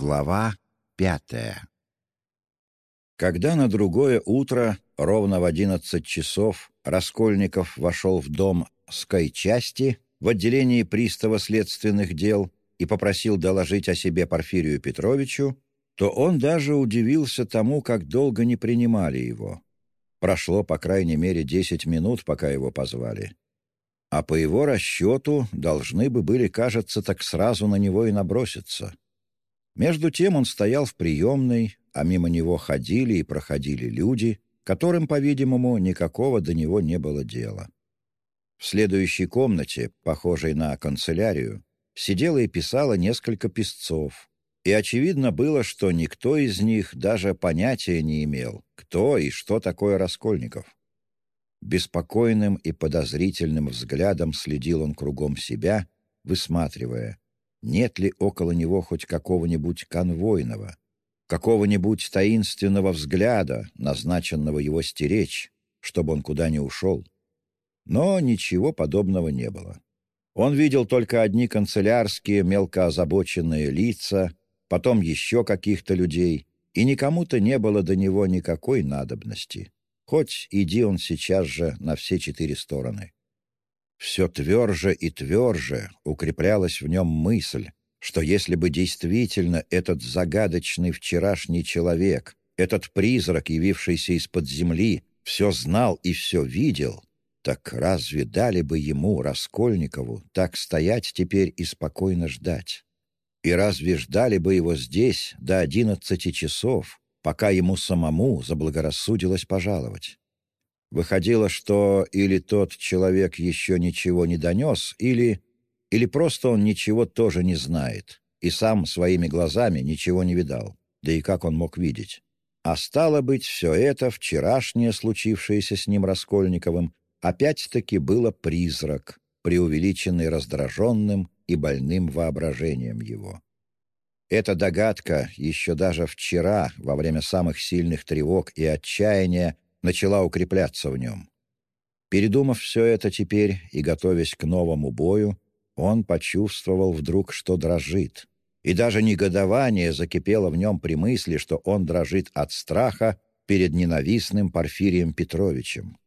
Глава пятая Когда на другое утро, ровно в одиннадцать часов, Раскольников вошел в дом Скайчасти в отделении пристава следственных дел и попросил доложить о себе Порфирию Петровичу, то он даже удивился тому, как долго не принимали его. Прошло, по крайней мере, десять минут, пока его позвали. А по его расчету должны бы были, кажется, так сразу на него и наброситься. Между тем он стоял в приемной, а мимо него ходили и проходили люди, которым, по-видимому, никакого до него не было дела. В следующей комнате, похожей на канцелярию, сидело и писало несколько писцов, и очевидно было, что никто из них даже понятия не имел, кто и что такое Раскольников. Беспокойным и подозрительным взглядом следил он кругом себя, высматривая, нет ли около него хоть какого-нибудь конвойного, какого-нибудь таинственного взгляда, назначенного его стеречь, чтобы он куда не ушел. Но ничего подобного не было. Он видел только одни канцелярские, мелко озабоченные лица, потом еще каких-то людей, и никому-то не было до него никакой надобности. Хоть иди он сейчас же на все четыре стороны все тверже и тверже укреплялась в нем мысль, что если бы действительно этот загадочный вчерашний человек, этот призрак, явившийся из-под земли, все знал и все видел, так разве дали бы ему, Раскольникову, так стоять теперь и спокойно ждать? И разве ждали бы его здесь до одиннадцати часов, пока ему самому заблагорассудилось пожаловать? Выходило, что или тот человек еще ничего не донес, или... или просто он ничего тоже не знает и сам своими глазами ничего не видал. Да и как он мог видеть? А стало быть, все это, вчерашнее, случившееся с ним Раскольниковым, опять-таки было призрак, преувеличенный раздраженным и больным воображением его. Эта догадка еще даже вчера, во время самых сильных тревог и отчаяния, начала укрепляться в нем. Передумав все это теперь и готовясь к новому бою, он почувствовал вдруг, что дрожит. И даже негодование закипело в нем при мысли, что он дрожит от страха перед ненавистным Порфирием Петровичем.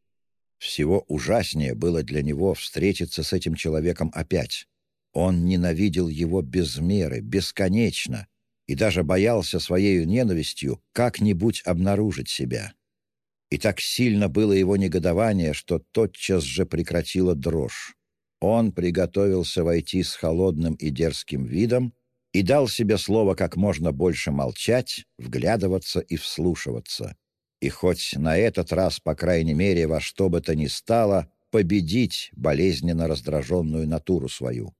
Всего ужаснее было для него встретиться с этим человеком опять. Он ненавидел его без меры, бесконечно, и даже боялся своей ненавистью как-нибудь обнаружить себя. И так сильно было его негодование, что тотчас же прекратила дрожь. Он приготовился войти с холодным и дерзким видом и дал себе слово как можно больше молчать, вглядываться и вслушиваться. И хоть на этот раз, по крайней мере, во что бы то ни стало, победить болезненно раздраженную натуру свою.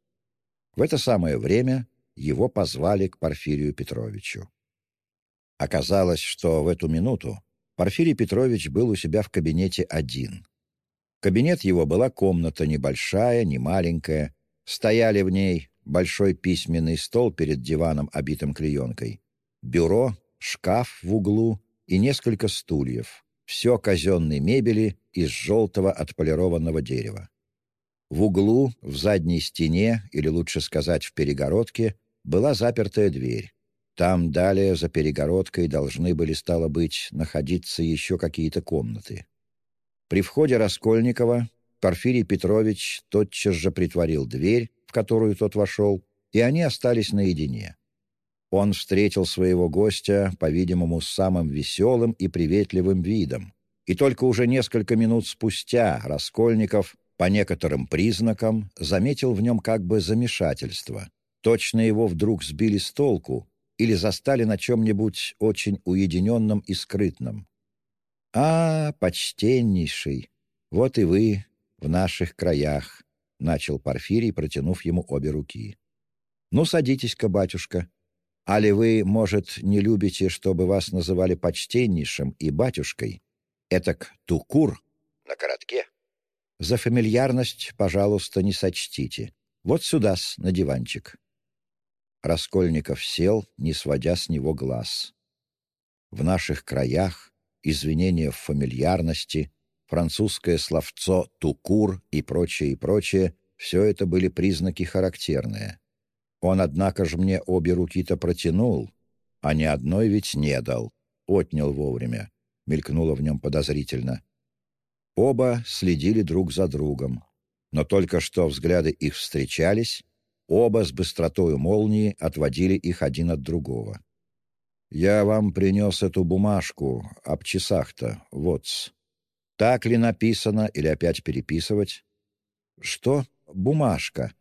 В это самое время его позвали к Порфирию Петровичу. Оказалось, что в эту минуту Порфирий Петрович был у себя в кабинете один. Кабинет его была комната небольшая, не маленькая. Стояли в ней большой письменный стол перед диваном, обитым клеенкой, бюро, шкаф в углу и несколько стульев. Все казенной мебели из желтого отполированного дерева. В углу, в задней стене, или лучше сказать, в перегородке, была запертая дверь. Там далее, за перегородкой, должны были, стало быть, находиться еще какие-то комнаты. При входе Раскольникова Порфирий Петрович тотчас же притворил дверь, в которую тот вошел, и они остались наедине. Он встретил своего гостя, по-видимому, с самым веселым и приветливым видом, и только уже несколько минут спустя Раскольников, по некоторым признакам, заметил в нем как бы замешательство. Точно его вдруг сбили с толку, или застали на чем-нибудь очень уединенном и скрытном. «А, почтеннейший, вот и вы в наших краях», — начал Порфирий, протянув ему обе руки. «Ну, садитесь-ка, батюшка. Али вы, может, не любите, чтобы вас называли почтеннейшим и батюшкой? Этак Тукур на коротке. За фамильярность, пожалуйста, не сочтите. Вот сюда-с, на диванчик». Раскольников сел, не сводя с него глаз. В наших краях извинения в фамильярности, французское словцо «тукур» и прочее, и прочее — все это были признаки характерные. Он, однако же, мне обе руки-то протянул, а ни одной ведь не дал. Отнял вовремя. Мелькнуло в нем подозрительно. Оба следили друг за другом. Но только что взгляды их встречались, оба с быстротою молнии отводили их один от другого. «Я вам принес эту бумажку об часах-то, вот-с. Так ли написано или опять переписывать?» «Что? Бумажка?»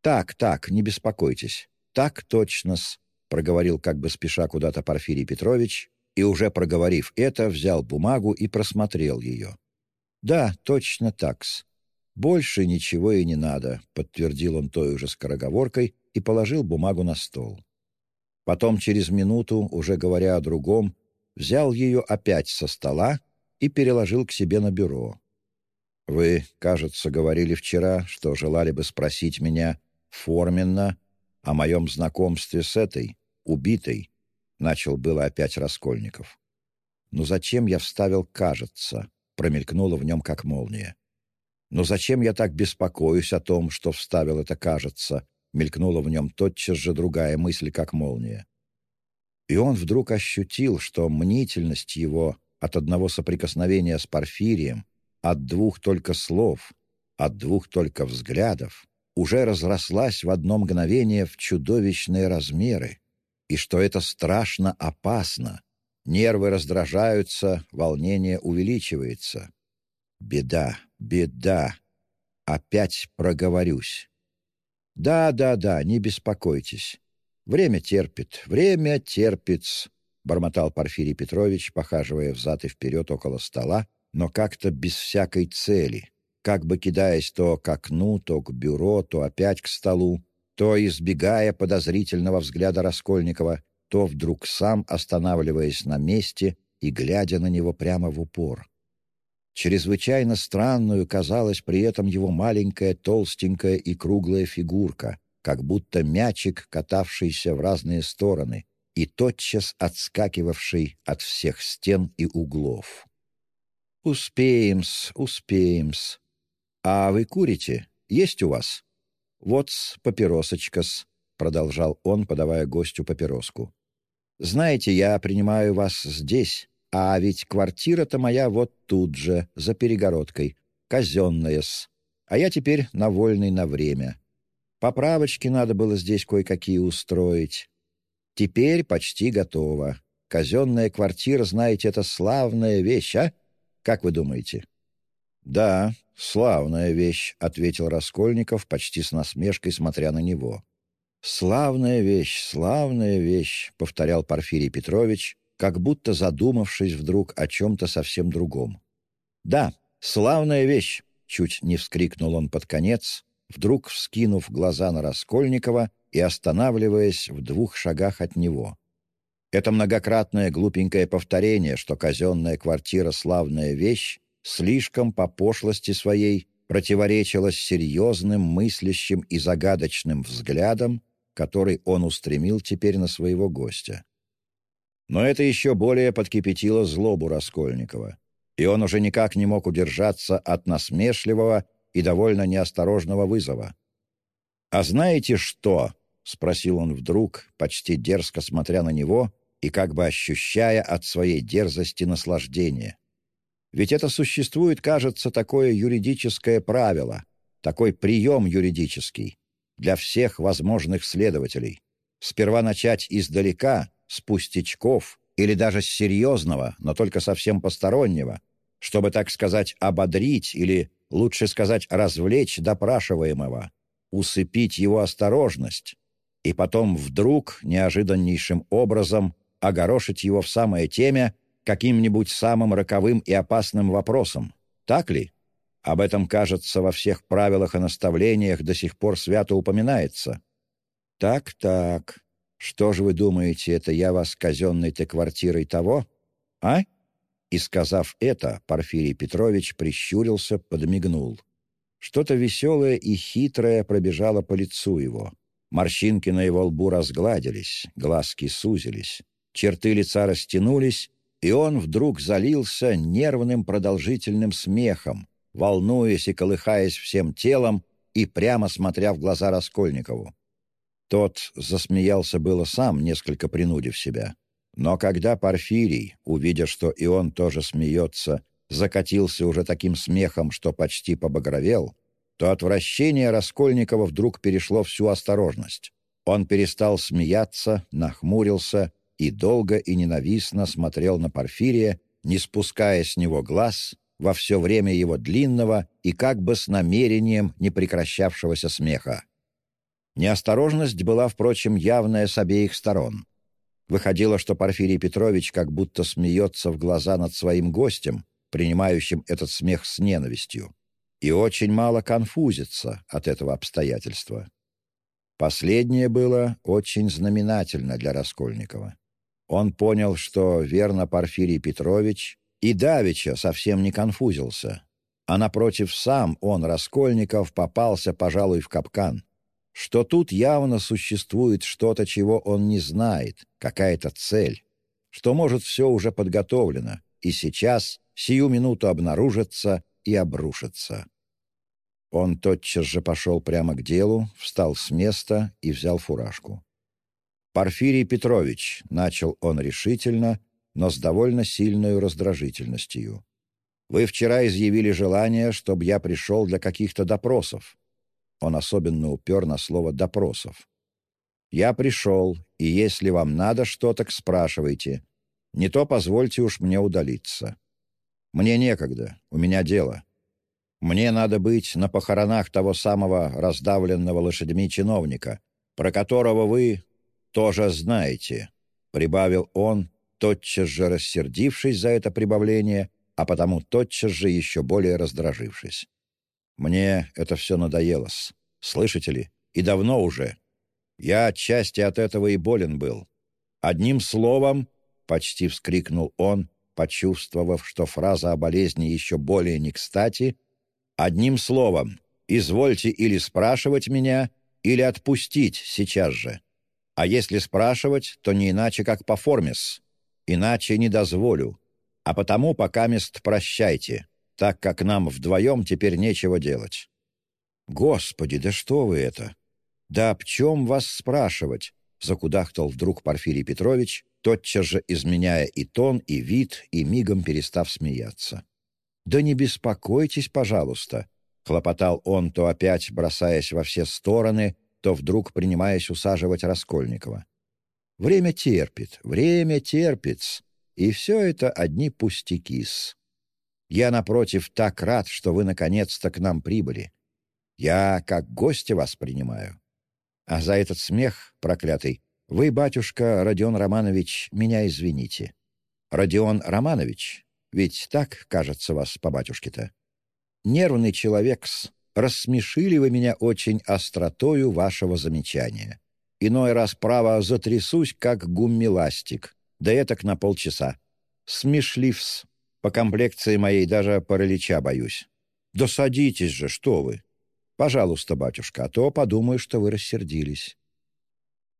«Так, так, не беспокойтесь. Так точно-с», — проговорил как бы спеша куда-то Порфирий Петрович, и уже проговорив это, взял бумагу и просмотрел ее. «Да, точно так-с. Больше ничего и не надо», — подтвердил он той уже скороговоркой и положил бумагу на стол. Потом, через минуту, уже говоря о другом, взял ее опять со стола и переложил к себе на бюро. «Вы, кажется, говорили вчера, что желали бы спросить меня форменно о моем знакомстве с этой, убитой», — начал было опять Раскольников. «Ну зачем я вставил «кажется»?» — промелькнуло в нем как молния. «Но зачем я так беспокоюсь о том, что вставил это «кажется»?» Мелькнула в нем тотчас же другая мысль, как молния. И он вдруг ощутил, что мнительность его от одного соприкосновения с Порфирием, от двух только слов, от двух только взглядов, уже разрослась в одно мгновение в чудовищные размеры, и что это страшно опасно. Нервы раздражаются, волнение увеличивается. Беда, беда. Опять проговорюсь. «Да, да, да, не беспокойтесь. Время терпит, время терпит», — бормотал Порфирий Петрович, похаживая взад и вперед около стола, но как-то без всякой цели, как бы кидаясь то к окну, то к бюро, то опять к столу, то избегая подозрительного взгляда Раскольникова, то вдруг сам останавливаясь на месте и глядя на него прямо в упор. Чрезвычайно странную казалась при этом его маленькая, толстенькая и круглая фигурка, как будто мячик, катавшийся в разные стороны и тотчас отскакивавший от всех стен и углов. «Успеем-с, успеем-с. А вы курите? Есть у вас?» «Вот-с, папиросочка-с», — продолжал он, подавая гостю папироску. «Знаете, я принимаю вас здесь, а ведь квартира-то моя вот тут же, за перегородкой, казенная-с. А я теперь на вольный на время. Поправочки надо было здесь кое-какие устроить. Теперь почти готово. Казенная квартира, знаете, это славная вещь, а? Как вы думаете?» «Да, славная вещь», — ответил Раскольников, почти с насмешкой смотря на него. «Славная вещь, славная вещь», — повторял Порфирий Петрович, как будто задумавшись вдруг о чем-то совсем другом. «Да, славная вещь!» — чуть не вскрикнул он под конец, вдруг вскинув глаза на Раскольникова и останавливаясь в двух шагах от него. Это многократное глупенькое повторение, что казенная квартира — славная вещь, слишком по пошлости своей противоречило серьезным, мыслящим и загадочным взглядом, который он устремил теперь на своего гостя. Но это еще более подкипятило злобу Раскольникова, и он уже никак не мог удержаться от насмешливого и довольно неосторожного вызова. «А знаете что?» — спросил он вдруг, почти дерзко смотря на него и как бы ощущая от своей дерзости наслаждение. Ведь это существует, кажется, такое юридическое правило, такой прием юридический для всех возможных следователей. Сперва начать издалека — с пустячков или даже с серьезного, но только совсем постороннего, чтобы, так сказать, ободрить или, лучше сказать, развлечь допрашиваемого, усыпить его осторожность, и потом вдруг, неожиданнейшим образом, огорошить его в самое теме каким-нибудь самым роковым и опасным вопросом. Так ли? Об этом, кажется, во всех правилах и наставлениях до сих пор свято упоминается. Так-так, что же вы думаете, это я вас казенной-то квартирой того? А?» И, сказав это, Порфирий Петрович прищурился, подмигнул. Что-то веселое и хитрое пробежало по лицу его. Морщинки на его лбу разгладились, глазки сузились, черты лица растянулись, и он вдруг залился нервным продолжительным смехом, волнуясь и колыхаясь всем телом и прямо смотря в глаза Раскольникову. Тот засмеялся было сам, несколько принудив себя. Но когда Порфирий, увидя, что и он тоже смеется, закатился уже таким смехом, что почти побагровел, то отвращение Раскольникова вдруг перешло всю осторожность. Он перестал смеяться, нахмурился и долго и ненавистно смотрел на Порфирия, не спуская с него глаз во все время его длинного и как бы с намерением непрекращавшегося смеха. Неосторожность была, впрочем, явная с обеих сторон. Выходило, что Порфирий Петрович как будто смеется в глаза над своим гостем, принимающим этот смех с ненавистью, и очень мало конфузится от этого обстоятельства. Последнее было очень знаменательно для Раскольникова. Он понял, что верно Порфирий Петрович и Давича совсем не конфузился, а напротив сам он, Раскольников, попался, пожалуй, в капкан — что тут явно существует что-то, чего он не знает, какая-то цель, что, может, все уже подготовлено, и сейчас, сию минуту обнаружится и обрушится. Он тотчас же пошел прямо к делу, встал с места и взял фуражку. «Порфирий Петрович», — начал он решительно, но с довольно сильной раздражительностью. «Вы вчера изъявили желание, чтобы я пришел для каких-то допросов. Он особенно упер на слово «допросов». «Я пришел, и если вам надо что, так спрашивайте. Не то позвольте уж мне удалиться. Мне некогда, у меня дело. Мне надо быть на похоронах того самого раздавленного лошадьми чиновника, про которого вы тоже знаете», — прибавил он, тотчас же рассердившись за это прибавление, а потому тотчас же еще более раздражившись. Мне это все надоело-с. Слышите ли? И давно уже. Я отчасти от этого и болен был. Одним словом, — почти вскрикнул он, почувствовав, что фраза о болезни еще более не кстати, — одним словом, извольте или спрашивать меня, или отпустить сейчас же. А если спрашивать, то не иначе, как по формес. Иначе не дозволю. А потому пока мест прощайте так как нам вдвоем теперь нечего делать». «Господи, да что вы это? Да об чем вас спрашивать?» — закудахтал вдруг Порфирий Петрович, тотчас же изменяя и тон, и вид, и мигом перестав смеяться. «Да не беспокойтесь, пожалуйста», — хлопотал он, то опять бросаясь во все стороны, то вдруг принимаясь усаживать Раскольникова. «Время терпит, время терпит, и все это одни пустяки-с. Я, напротив, так рад, что вы наконец-то к нам прибыли. Я как гостя вас принимаю. А за этот смех, проклятый, вы, батюшка Родион Романович, меня извините. Родион Романович, ведь так, кажется, вас по батюшке-то. Нервный человек-с, рассмешили вы меня очень остротою вашего замечания. Иной раз, право, затрясусь, как гуммиластик, да этак на полчаса. Смешливс. По комплекции моей даже паралича боюсь. Да садитесь же, что вы. Пожалуйста, батюшка, а то подумаю, что вы рассердились».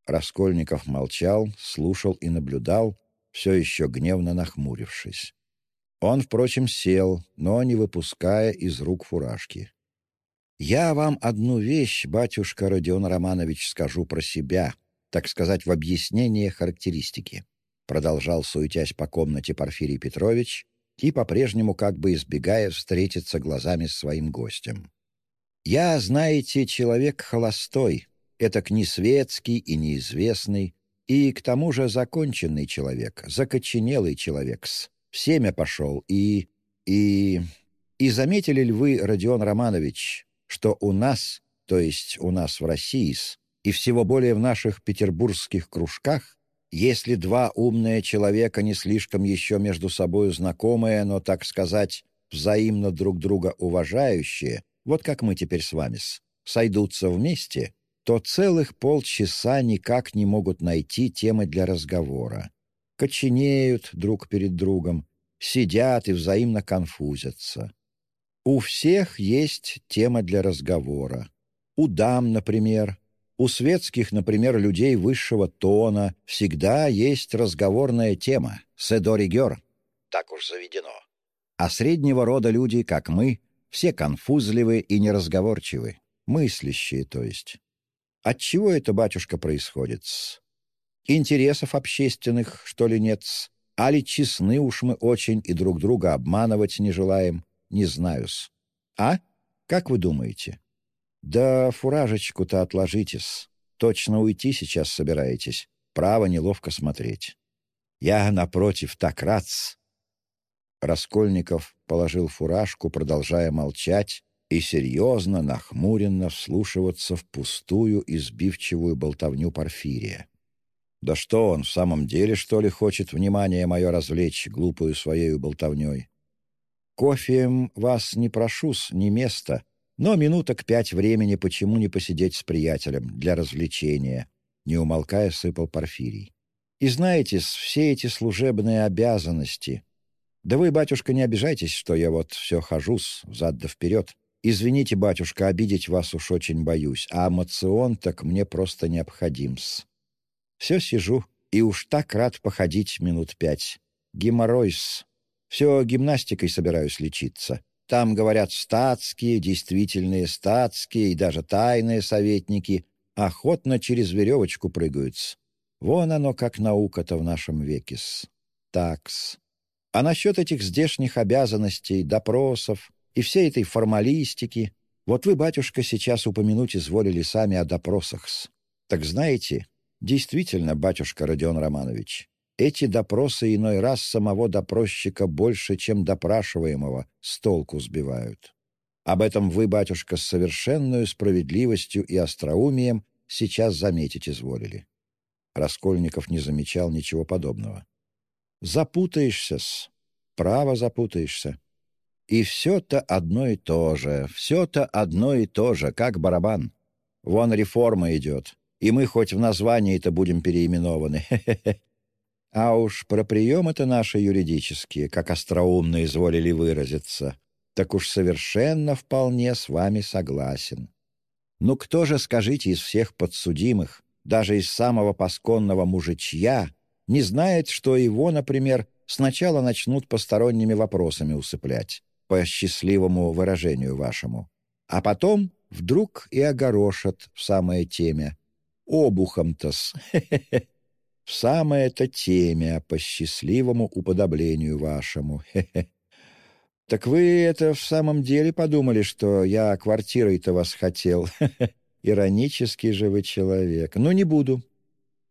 Раскольников молчал, слушал и наблюдал, все еще гневно нахмурившись. Он, впрочем, сел, но не выпуская из рук фуражки. «Я вам одну вещь, батюшка Родион Романович, скажу про себя, так сказать, в объяснение характеристики», продолжал, суетясь по комнате Порфирий Петрович, и по-прежнему как бы избегая встретиться глазами с своим гостем. «Я, знаете, человек холостой, это не светский и неизвестный, и к тому же законченный человек, закоченелый человек с всемя пошел, и... и... И заметили ли вы, Родион Романович, что у нас, то есть у нас в России, и всего более в наших петербургских кружках, если два умные человека не слишком еще между собой знакомые, но, так сказать, взаимно друг друга уважающие, вот как мы теперь с вами, сойдутся вместе, то целых полчаса никак не могут найти темы для разговора. Коченеют друг перед другом, сидят и взаимно конфузятся. У всех есть тема для разговора. У дам, например, у светских, например, людей высшего тона всегда есть разговорная тема — седоригер. Так уж заведено. А среднего рода люди, как мы, все конфузливы и неразговорчивы, мыслящие, то есть. Отчего это, батюшка, происходит? -с? Интересов общественных, что ли, нет? -с? А ли честны уж мы очень и друг друга обманывать не желаем? Не знаю-с. А? Как вы думаете? Да фуражечку-то отложитесь. Точно уйти сейчас собираетесь. Право неловко смотреть. Я, напротив, так рад. Раскольников положил фуражку, продолжая молчать, и серьезно, нахмуренно вслушиваться в пустую, избивчивую болтовню Порфирия. Да что он, в самом деле, что ли, хочет внимание мое развлечь глупую своею болтовней? Кофеем вас не прошусь, не место, но минуток пять времени почему не посидеть с приятелем для развлечения, не умолкая сыпал Порфирий. И знаете, все эти служебные обязанности... Да вы, батюшка, не обижайтесь, что я вот все хожусь взад да вперед. Извините, батюшка, обидеть вас уж очень боюсь, а мацион так мне просто необходим-с. Все сижу, и уж так рад походить минут пять. Геморройс. Все гимнастикой собираюсь лечиться. Там, говорят, статские, действительные статские и даже тайные советники охотно через веревочку прыгают. Вон оно, как наука-то в нашем веке-с. Такс. А насчет этих здешних обязанностей, допросов и всей этой формалистики, вот вы, батюшка, сейчас упомянуть изволили сами о допросах-с. Так знаете, Действительно, батюшка Родион Романович, эти допросы иной раз самого допросчика больше, чем допрашиваемого, с толку сбивают. Об этом вы, батюшка, с совершенной справедливостью и остроумием сейчас заметить изволили. Раскольников не замечал ничего подобного. Запутаешься-с, право запутаешься. И все-то одно и то же, все-то одно и то же, как барабан. Вон реформа идет, и мы хоть в названии-то будем переименованы. А уж про приемы-то наши юридические, как остроумно изволили выразиться, так уж совершенно вполне с вами согласен. Ну кто же, скажите, из всех подсудимых, даже из самого пасконного мужичья, не знает, что его, например, сначала начнут посторонними вопросами усыплять, по счастливому выражению вашему, а потом вдруг и огорошат в самое теме, обухом-то-с. В самое-то темя по счастливому уподоблению вашему. Так вы это в самом деле подумали, что я квартирой-то вас хотел? Иронический же вы человек. Ну, не буду.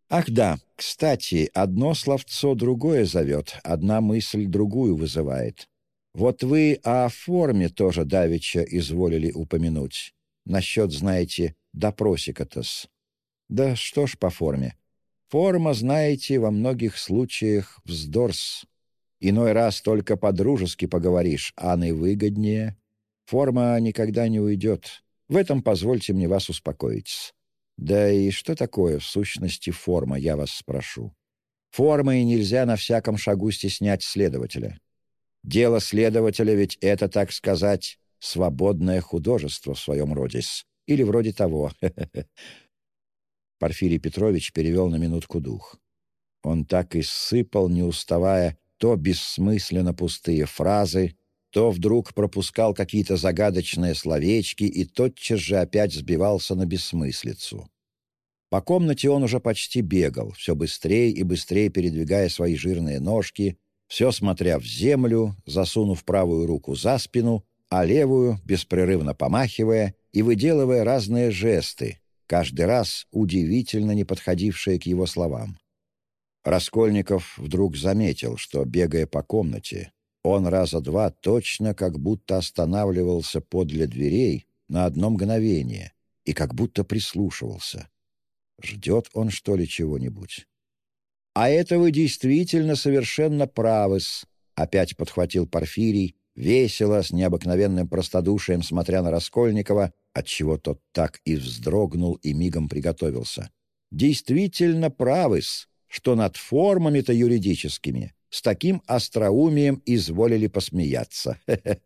Ах да, кстати, одно словцо другое зовет, одна мысль другую вызывает. Вот вы о форме тоже давеча изволили упомянуть. Насчет, знаете, допросика-то-с. Да что ж по форме. Форма, знаете, во многих случаях вздорс. Иной раз только по-дружески поговоришь, а наивыгоднее. Форма никогда не уйдет. В этом позвольте мне вас успокоить. Да и что такое в сущности форма, я вас спрошу. Формой нельзя на всяком шагу стеснять следователя. Дело следователя ведь это, так сказать, свободное художество в своем роде. Или вроде того. Порфирий Петрович перевел на минутку дух. Он так и сыпал, не уставая, то бессмысленно пустые фразы, то вдруг пропускал какие-то загадочные словечки и тотчас же опять сбивался на бессмыслицу. По комнате он уже почти бегал, все быстрее и быстрее передвигая свои жирные ножки, все смотря в землю, засунув правую руку за спину, а левую, беспрерывно помахивая и выделывая разные жесты, каждый раз удивительно не подходившее к его словам. Раскольников вдруг заметил, что, бегая по комнате, он раза два точно как будто останавливался подле дверей на одно мгновение и как будто прислушивался. Ждет он, что ли, чего-нибудь? «А это вы действительно совершенно правы-с», — опять подхватил Порфирий, весело, с необыкновенным простодушием, смотря на Раскольникова, отчего тот так и вздрогнул и мигом приготовился. «Действительно правы-с, что над формами-то юридическими с таким остроумием изволили посмеяться.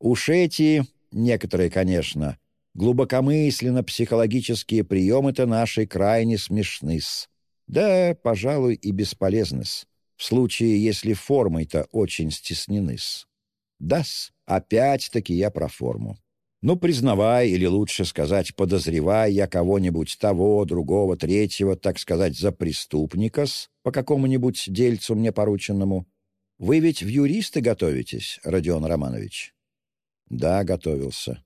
Уж эти, некоторые, конечно, глубокомысленно-психологические приемы-то наши крайне смешны-с. Да, пожалуй, и бесполезны-с, в случае, если формой-то очень стеснены-с. Да-с, опять-таки я про форму. Ну, признавай, или лучше сказать, подозревай я кого-нибудь того, другого, третьего, так сказать, за преступника-с, по какому-нибудь дельцу мне порученному. Вы ведь в юристы готовитесь, Родион Романович? Да, готовился.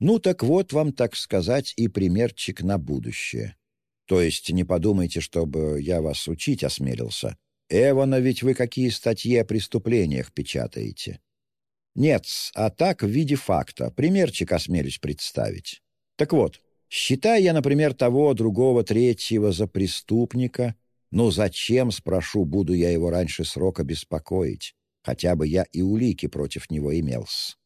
Ну, так вот вам, так сказать, и примерчик на будущее. То есть не подумайте, чтобы я вас учить осмелился. Эвана ведь вы какие статьи о преступлениях печатаете? Нет, а так в виде факта. Примерчик осмелюсь представить. Так вот, считая я, например, того, другого, третьего за преступника, ну зачем, спрошу, буду я его раньше срока беспокоить? Хотя бы я и улики против него имелся.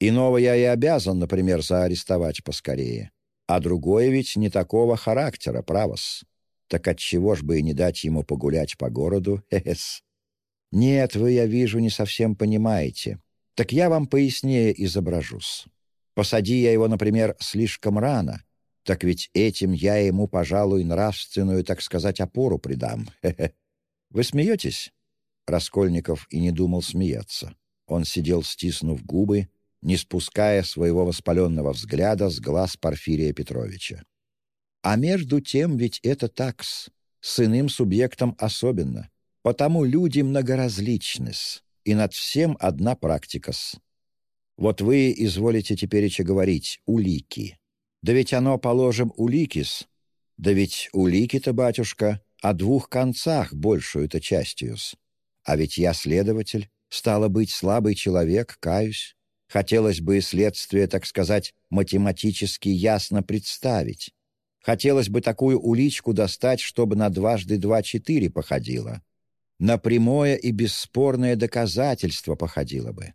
Иного я и обязан, например, заарестовать поскорее. А другое ведь не такого характера, правос. Так отчего ж бы и не дать ему погулять по городу? Хе-хес. Нет, вы, я вижу, не совсем понимаете. Так я вам пояснее изображусь. Посади я его, например, слишком рано, так ведь этим я ему, пожалуй, нравственную, так сказать, опору придам. Вы смеетесь?» Раскольников и не думал смеяться. Он сидел, стиснув губы, не спуская своего воспаленного взгляда с глаз Порфирия Петровича. А между тем ведь это такс, с иным субъектом особенно, потому люди многоразличны-с и над всем одна практика-с. Вот вы изволите тепереча говорить «улики». Да ведь оно, положим, уликис. Да ведь улики-то, батюшка, о двух концах большую-то частью-с. А ведь я следователь, стало быть, слабый человек, каюсь. Хотелось бы следствие, так сказать, математически ясно представить. Хотелось бы такую уличку достать, чтобы на дважды два четыре походило на прямое и бесспорное доказательство походило бы.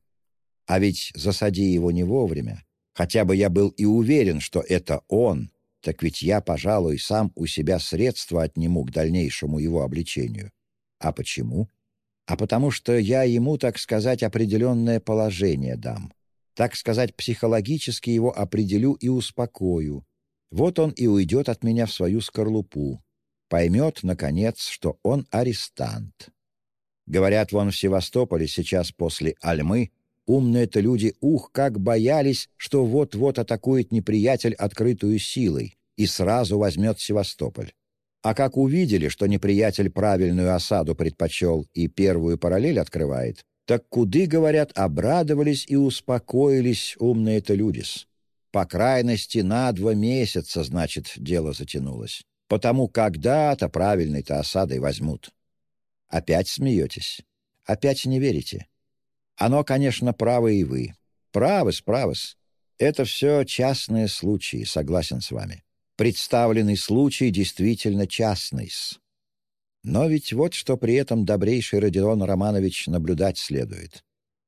А ведь засади его не вовремя, хотя бы я был и уверен, что это он, так ведь я, пожалуй, сам у себя средства отниму к дальнейшему его обличению. А почему? А потому что я ему, так сказать, определенное положение дам. Так сказать, психологически его определю и успокою. Вот он и уйдет от меня в свою скорлупу поймет, наконец, что он арестант. Говорят, вон в Севастополе сейчас после Альмы умные-то люди, ух, как боялись, что вот-вот атакует неприятель открытую силой и сразу возьмет Севастополь. А как увидели, что неприятель правильную осаду предпочел и первую параллель открывает, так куды, говорят, обрадовались и успокоились умные-то люди-с. По крайности, на два месяца, значит, дело затянулось потому когда-то правильной-то осадой возьмут. Опять смеетесь? Опять не верите? Оно, конечно, правы и вы. Правы, справы. Это все частные случаи, согласен с вами. Представленный случай действительно частный -с. Но ведь вот что при этом добрейший Родион Романович наблюдать следует.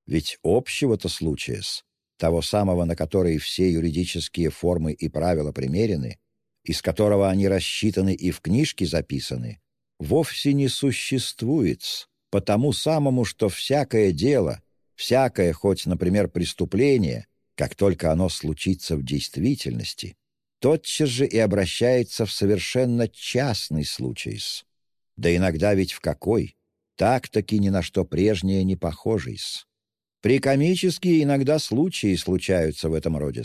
Ведь общего-то случая с того самого, на который все юридические формы и правила примерены, из которого они рассчитаны и в книжке записаны, вовсе не существует, потому самому, что всякое дело, всякое, хоть, например, преступление, как только оно случится в действительности, тотчас же и обращается в совершенно частный случай. Да иногда ведь в какой? Так-таки ни на что прежнее не похожий. Прикомические иногда случаи случаются в этом роде.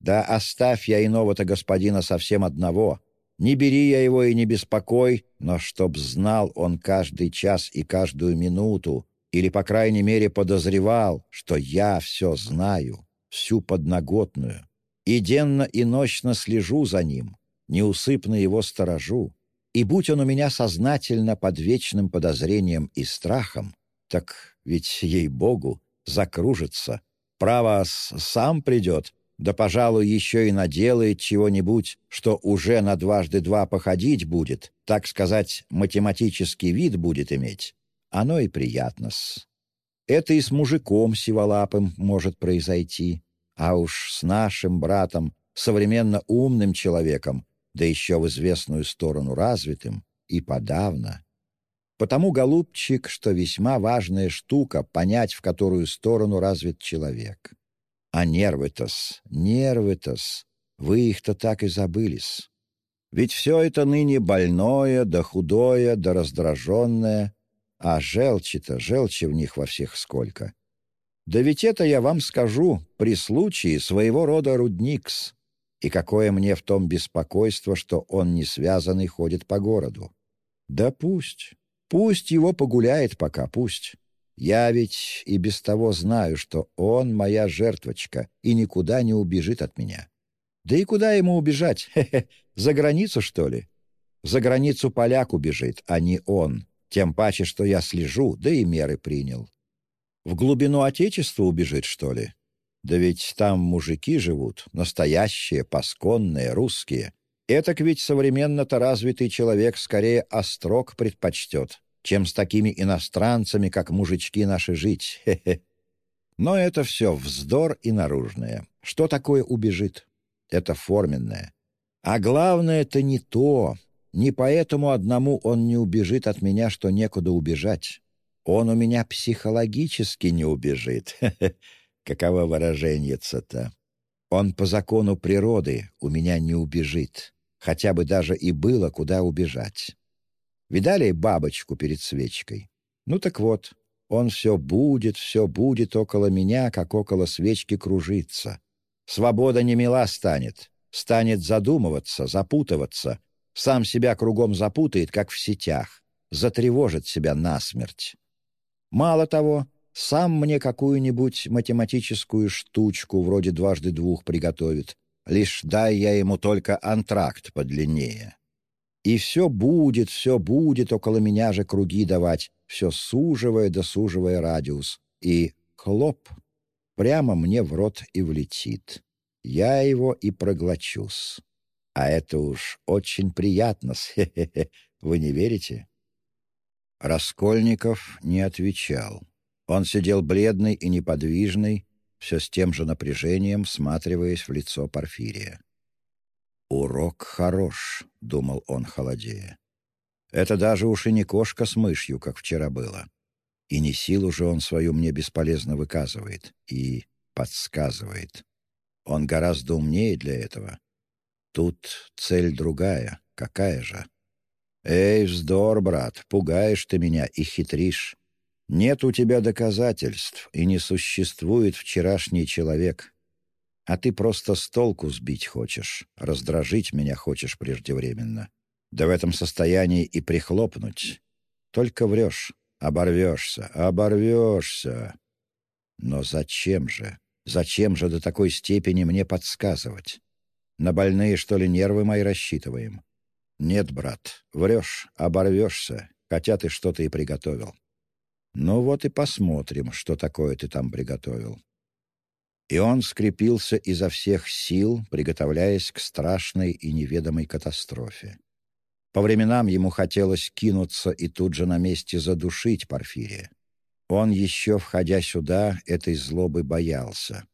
Да оставь я иного-то господина совсем одного. Не бери я его и не беспокой, но чтоб знал он каждый час и каждую минуту, или, по крайней мере, подозревал, что я все знаю, всю подноготную, и денно и ночно слежу за ним, неусыпно его сторожу, и будь он у меня сознательно под вечным подозрением и страхом, так ведь, ей-богу, закружится, право, сам придет да, пожалуй, еще и наделает чего-нибудь, что уже на дважды два походить будет, так сказать, математический вид будет иметь, оно и приятно-с. Это и с мужиком сиволапым может произойти, а уж с нашим братом, современно умным человеком, да еще в известную сторону развитым, и подавно. Потому, голубчик, что весьма важная штука — понять, в которую сторону развит человек. А нервы-то-с, нервы-то-с, вы их-то так и забылись. Ведь все это ныне больное, да худое, да раздраженное, а желчи-то, желчи в них во всех сколько. Да ведь это я вам скажу при случае своего рода рудникс. И какое мне в том беспокойство, что он не связанный ходит по городу? Да пусть. Пусть его погуляет пока, пусть. Я ведь и без того знаю, что он моя жертвочка и никуда не убежит от меня. Да и куда ему убежать? Хе -хе. За границу, что ли? За границу поляк убежит, а не он. Тем паче, что я слежу, да и меры принял. В глубину Отечества убежит, что ли? Да ведь там мужики живут, настоящие, пасконные, русские. Этак ведь современно-то развитый человек скорее острог предпочтет, чем с такими иностранцами, как мужички наши, жить. Хе -хе. Но это все вздор и наружное. Что такое убежит? Это форменное. А главное, это не то. Не поэтому одному он не убежит от меня, что некуда убежать. Он у меня психологически не убежит. Каково выраженьица-то? Он по закону природы у меня не убежит, хотя бы даже и было куда убежать. Видали бабочку перед свечкой? Ну так вот, он все будет, все будет около меня, как около свечки кружиться. Свобода не мила станет, станет задумываться, запутываться, сам себя кругом запутает, как в сетях, затревожит себя насмерть. Мало того, сам мне какую-нибудь математическую штучку вроде дважды двух приготовит. Лишь дай я ему только антракт подлиннее. И все будет, все будет около меня же круги давать, все суживая да суживая радиус. И хлоп, прямо мне в рот и влетит. Я его и проглочусь. А это уж очень приятно, вы не верите? Раскольников не отвечал. Он сидел бледный и неподвижный, все с тем же напряжением, всматриваясь в лицо Порфирия. «Урок хорош», — думал он, холодея. «Это даже уж и не кошка с мышью, как вчера было. И не силу же он свою мне бесполезно выказывает и подсказывает. Он гораздо умнее для этого. Тут цель другая. Какая же? Эй, вздор, брат, пугаешь ты меня и хитришь. Нет у тебя доказательств, и не существует вчерашний человек. А ты просто с толку сбить хочешь, раздражить меня хочешь преждевременно. Да в этом состоянии и прихлопнуть. Только врешь, оборвешься, оборвешься. Но зачем же, зачем же до такой степени мне подсказывать? На больные, что ли, нервы мои рассчитываем? Нет, брат, врешь, оборвешься, хотя ты что-то и приготовил. Ну вот и посмотрим, что такое ты там приготовил». И он скрепился изо всех сил, приготовляясь к страшной и неведомой катастрофе. По временам ему хотелось кинуться и тут же на месте задушить Порфирия. Он еще, входя сюда, этой злобы боялся.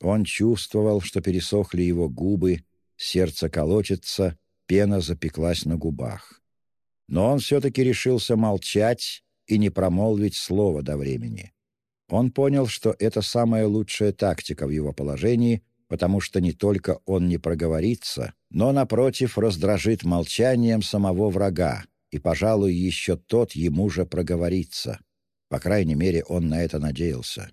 Он чувствовал, что пересохли его губы, сердце колотится, пена запеклась на губах. Но он все-таки решился молчать и не промолвить слова до времени. Он понял, что это самая лучшая тактика в его положении, потому что не только он не проговорится, но, напротив, раздражит молчанием самого врага, и, пожалуй, еще тот ему же проговорится. По крайней мере, он на это надеялся.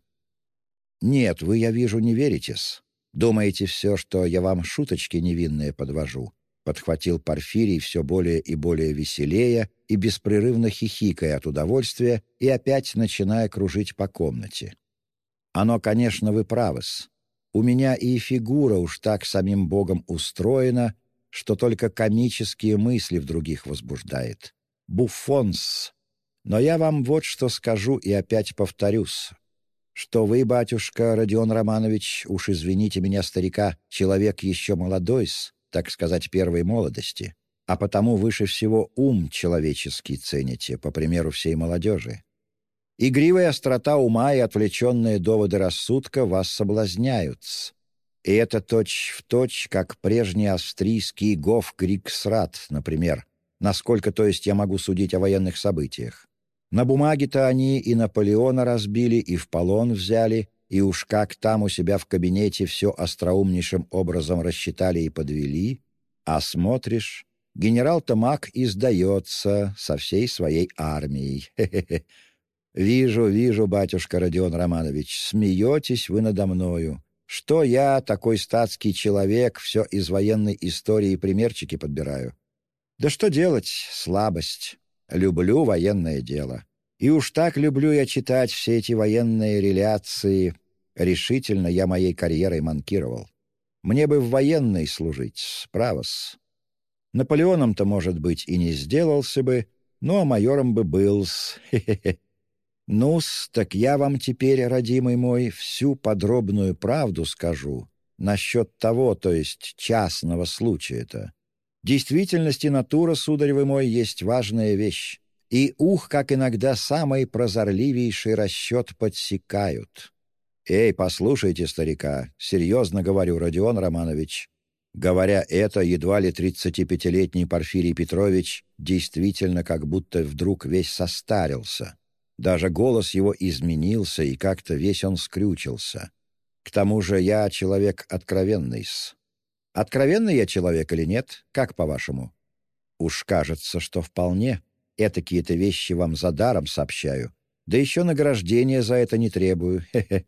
«Нет, вы, я вижу, не веритесь. Думаете все, что я вам шуточки невинные подвожу подхватил Порфирий все более и более веселее и беспрерывно хихикая от удовольствия и опять начиная кружить по комнате. «Оно, конечно, вы правы-с. У меня и фигура уж так самим Богом устроена, что только комические мысли в других возбуждает. Буфонс. Но я вам вот что скажу и опять повторюсь, что вы, батюшка Родион Романович, уж извините меня, старика, человек еще молодой-с, так сказать, первой молодости, а потому выше всего ум человеческий цените, по примеру всей молодежи. Игривая острота ума и отвлеченные доводы рассудка вас соблазняют. И это точь в точь, как прежний австрийский Гоф Криксрат, например, насколько, то есть, я могу судить о военных событиях. На бумаге-то они и Наполеона разбили, и в полон взяли, и уж как там у себя в кабинете все остроумнейшим образом рассчитали и подвели, а смотришь, генерал Томак издается со всей своей армией. «Вижу, вижу, батюшка Родион Романович, смеетесь вы надо мною. Что я, такой статский человек, все из военной истории примерчики подбираю? Да что делать, слабость. Люблю военное дело. И уж так люблю я читать все эти военные реляции. Решительно я моей карьерой манкировал. Мне бы в военной служить, справос. Наполеоном-то, может быть, и не сделался бы, а майором бы был с... Ну-с, так я вам теперь, родимый мой, всю подробную правду скажу насчет того, то есть частного случая-то. Действительности натура, сударь вы мой, есть важная вещь. И ух, как иногда самый прозорливейший расчет подсекают. «Эй, послушайте старика, серьезно говорю, Родион Романович». Говоря это, едва ли 35-летний Порфирий Петрович действительно как будто вдруг весь состарился. Даже голос его изменился, и как-то весь он скрючился. К тому же я человек откровенный-с. Откровенный я человек или нет, как по-вашему? Уж кажется, что вполне. Этакие-то вещи вам за даром сообщаю. Да еще награждения за это не требую. Хе -хе.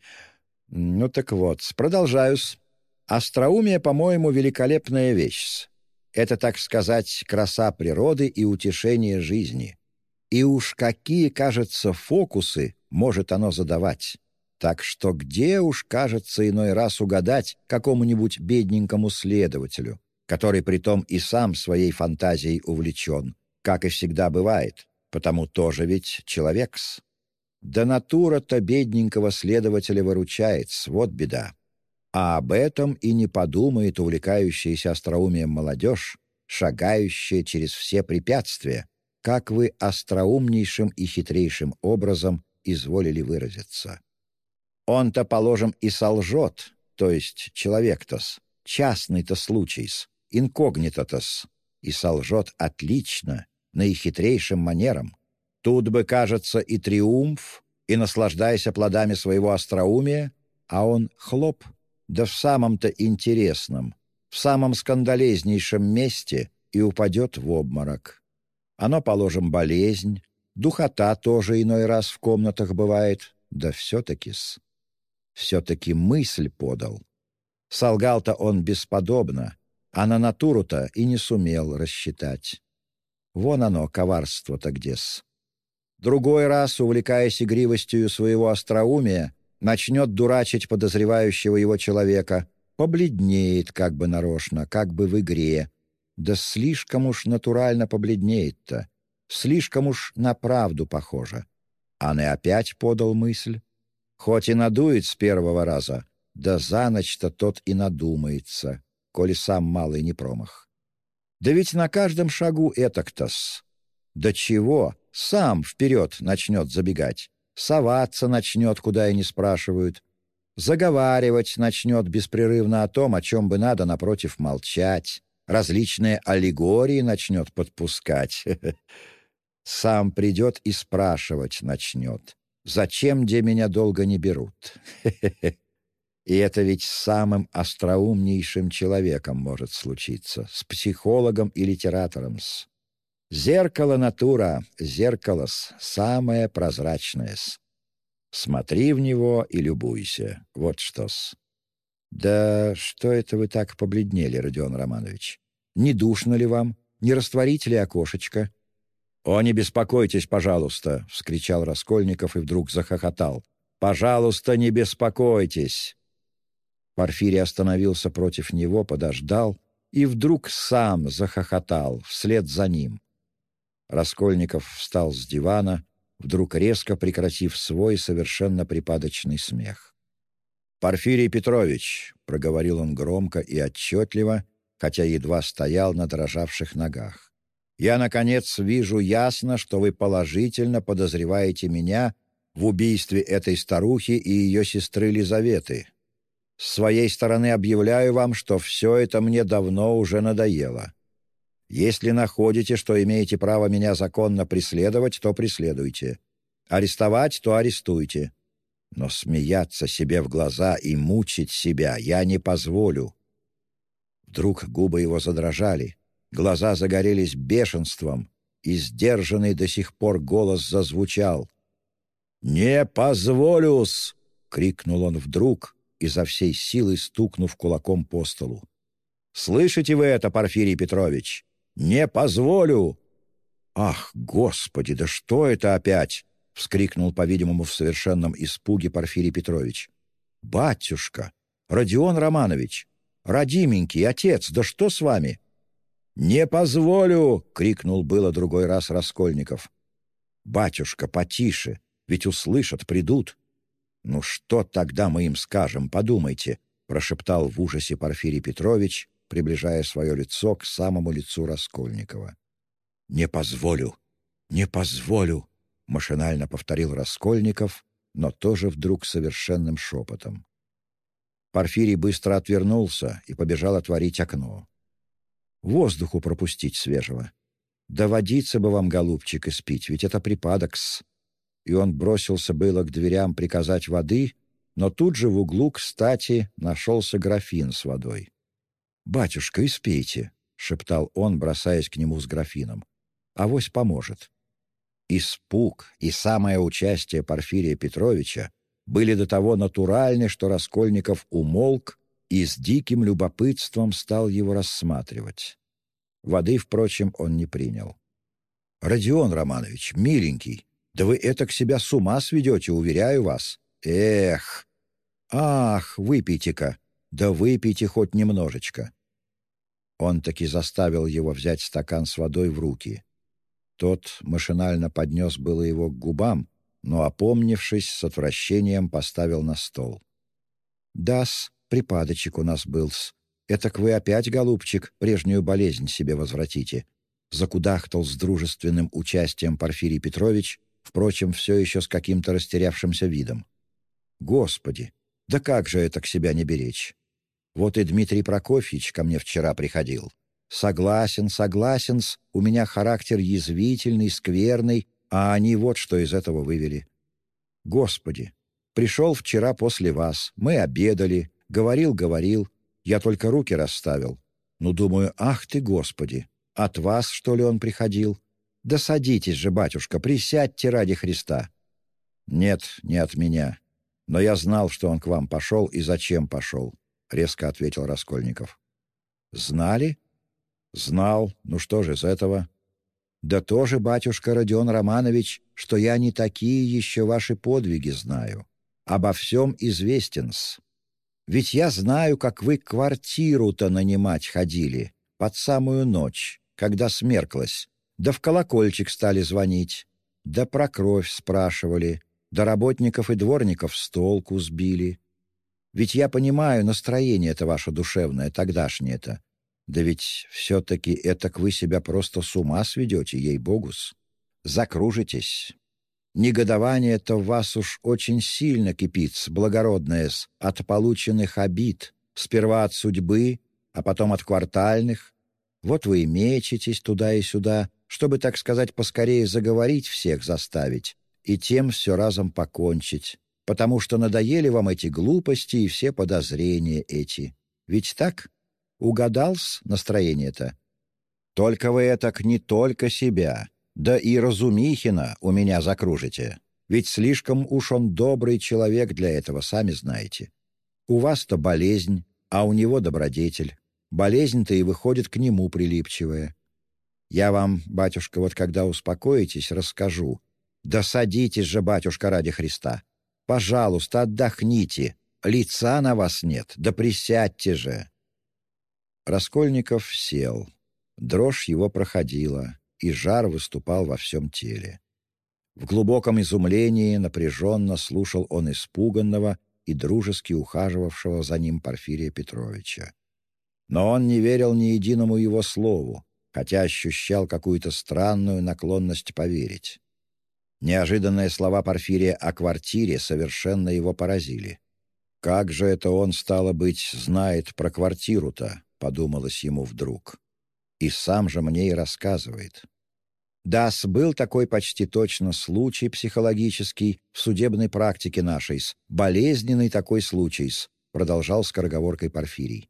Ну так вот, продолжаюсь. Остроумие, по-моему, великолепная вещь. Это, так сказать, краса природы и утешение жизни. И уж какие, кажется, фокусы может оно задавать. Так что где уж, кажется, иной раз угадать какому-нибудь бедненькому следователю, который притом и сам своей фантазией увлечен, как и всегда бывает, потому тоже ведь человек-с. Да натура-то бедненького следователя выручает, вот беда. А об этом и не подумает увлекающаяся остроумием молодежь, шагающая через все препятствия, как вы остроумнейшим и хитрейшим образом изволили выразиться. Он-то, положим, и солжет, то есть человек-тос, частный-то случай-с, инкогнито-тос, и солжет отлично, наихитрейшим манером. Тут бы, кажется, и триумф, и наслаждайся плодами своего остроумия, а он хлоп, да в самом-то интересном, в самом скандалезнейшем месте и упадет в обморок. Оно, положим, болезнь, духота тоже иной раз в комнатах бывает, да все-таки-с. Все-таки мысль подал. Солгал-то он бесподобно, а на натуру-то и не сумел рассчитать. Вон оно, коварство-то где-с. Другой раз, увлекаясь игривостью своего остроумия, начнет дурачить подозревающего его человека, побледнеет как бы нарочно, как бы в игре. Да слишком уж натурально побледнеет-то, слишком уж на правду похоже. А не опять подал мысль. Хоть и надует с первого раза, да за ночь-то тот и надумается, коли сам малый не промах. Да ведь на каждом шагу этак-то-с. Да чего, сам вперед начнет забегать, соваться начнет, куда и не спрашивают, заговаривать начнет беспрерывно о том, о чем бы надо, напротив, молчать, различные аллегории начнет подпускать. Сам придет и спрашивать начнет, зачем где меня долго не берут? И это ведь с самым остроумнейшим человеком может случиться, с психологом и литератором-с. Зеркало натура, зеркало-с, самое прозрачное-с. Смотри в него и любуйся, вот что-с. Да что это вы так побледнели, Родион Романович? Не душно ли вам? Не растворите ли окошечко? «О, не беспокойтесь, пожалуйста!» — вскричал Раскольников и вдруг захохотал. «Пожалуйста, не беспокойтесь!» Порфирий остановился против него, подождал и вдруг сам захохотал вслед за ним. Раскольников встал с дивана, вдруг резко прекратив свой совершенно припадочный смех. «Порфирий Петрович», — проговорил он громко и отчетливо, хотя едва стоял на дрожавших ногах, «я, наконец, вижу ясно, что вы положительно подозреваете меня в убийстве этой старухи и ее сестры Лизаветы. С своей стороны объявляю вам, что все это мне давно уже надоело. Если находите, что имеете право меня законно преследовать, то преследуйте. Арестовать, то арестуйте. Но смеяться себе в глаза и мучить себя я не позволю». Вдруг губы его задрожали, глаза загорелись бешенством, и сдержанный до сих пор голос зазвучал. «Не позволю-с!» — крикнул он вдруг, изо всей силы стукнув кулаком по столу. «Слышите вы это, Порфирий Петрович? Не позволю!» «Ах, Господи, да что это опять?» — вскрикнул, по-видимому, в совершенном испуге Порфирий Петрович. «Батюшка! Родион Романович! Родименький, отец, да что с вами?» «Не позволю!» — крикнул было другой раз Раскольников. «Батюшка, потише, ведь услышат, придут». «Ну что тогда мы им скажем, подумайте», — прошептал в ужасе Порфирий Петрович, приближая свое лицо к самому лицу Раскольникова. «Не позволю! Не позволю!» — машинально повторил Раскольников, но тоже вдруг совершенным шепотом. Порфирий быстро отвернулся и побежал отворить окно. «Воздуху пропустить свежего. Да водиться бы вам, голубчик, и спить, ведь это припадок-с». И он бросился было к дверям приказать воды, но тут же в углу, кстати, нашелся графин с водой. «Батюшка, испейте», — шептал он, бросаясь к нему с графином. «Авось поможет». Испуг и самое участие Порфирия Петровича были до того натуральны, что Раскольников умолк и с диким любопытством стал его рассматривать. Воды, впрочем, он не принял. «Родион Романович, миленький, да вы это к себя с ума сведете, уверяю вас. Эх! Ах, выпейте-ка, да выпейте хоть немножечко». Он таки заставил его взять стакан с водой в руки. Тот машинально поднес было его к губам, но, опомнившись, с отвращением поставил на стол. «Да-с, припадочек у нас был-с. Этак вы опять, голубчик, прежнюю болезнь себе возвратите», закудахтал с дружественным участием Порфирий Петрович, впрочем, все еще с каким-то растерявшимся видом. «Господи, да как же это к себя не беречь? Вот и Дмитрий Прокофьевич ко мне вчера приходил. Согласен, согласен, у меня характер язвительный, скверный, а они вот что из этого вывели. Господи, пришел вчера после вас, мы обедали, говорил-говорил, я только руки расставил. Ну, думаю, ах ты, Господи, от вас, что ли, он приходил? Да садитесь же, батюшка, присядьте ради Христа. Нет, не от меня. Но я знал, что он к вам пошел и зачем пошел, — резко ответил Раскольников. Знали? Знал. Ну что же из этого? Да тоже, батюшка Родион Романович, что я не такие еще ваши подвиги знаю. Обо всем известен-с. Ведь я знаю, как вы квартиру-то нанимать ходили под самую ночь, когда смерклась, да в колокольчик стали звонить, да про кровь спрашивали, да работников и дворников с толку сбили. Ведь я понимаю настроение это ваше душевное, тогдашнее-то. Да ведь все-таки этак вы себя просто с ума сведете, ей-богус. Закружитесь. Негодование-то в вас уж очень сильно кипит, благородное, с от полученных обид, сперва от судьбы, а потом от квартальных. Вот вы и мечетесь туда и сюда, чтобы, так сказать, поскорее заговорить всех заставить, и тем все разом покончить, потому что надоели вам эти глупости и все подозрения эти. Ведь так?» Угадал-с настроение-то? Только вы этак не только себя, да и Разумихина у меня закружите. Ведь слишком уж он добрый человек для этого, сами знаете. У вас-то болезнь, а у него добродетель. Болезнь-то и выходит к нему прилипчивая. Я вам, батюшка, вот когда успокоитесь, расскажу. Да садитесь же, батюшка, ради Христа. Пожалуйста, отдохните. Лица на вас нет, да присядьте же. Раскольников сел. Дрожь его проходила, и жар выступал во всем теле. В глубоком изумлении напряженно слушал он испуганного и дружески ухаживавшего за ним Порфирия Петровича. Но он не верил ни единому его слову, хотя ощущал какую-то странную наклонность поверить. Неожиданные слова Порфирия о квартире совершенно его поразили. Как же это он, стало быть, знает про квартиру-то? подумалось ему вдруг. И сам же мне и рассказывает. Дас был такой почти точно случай психологический в судебной практике нашей, с болезненный такой случай, с, продолжал скороговоркой Порфирий.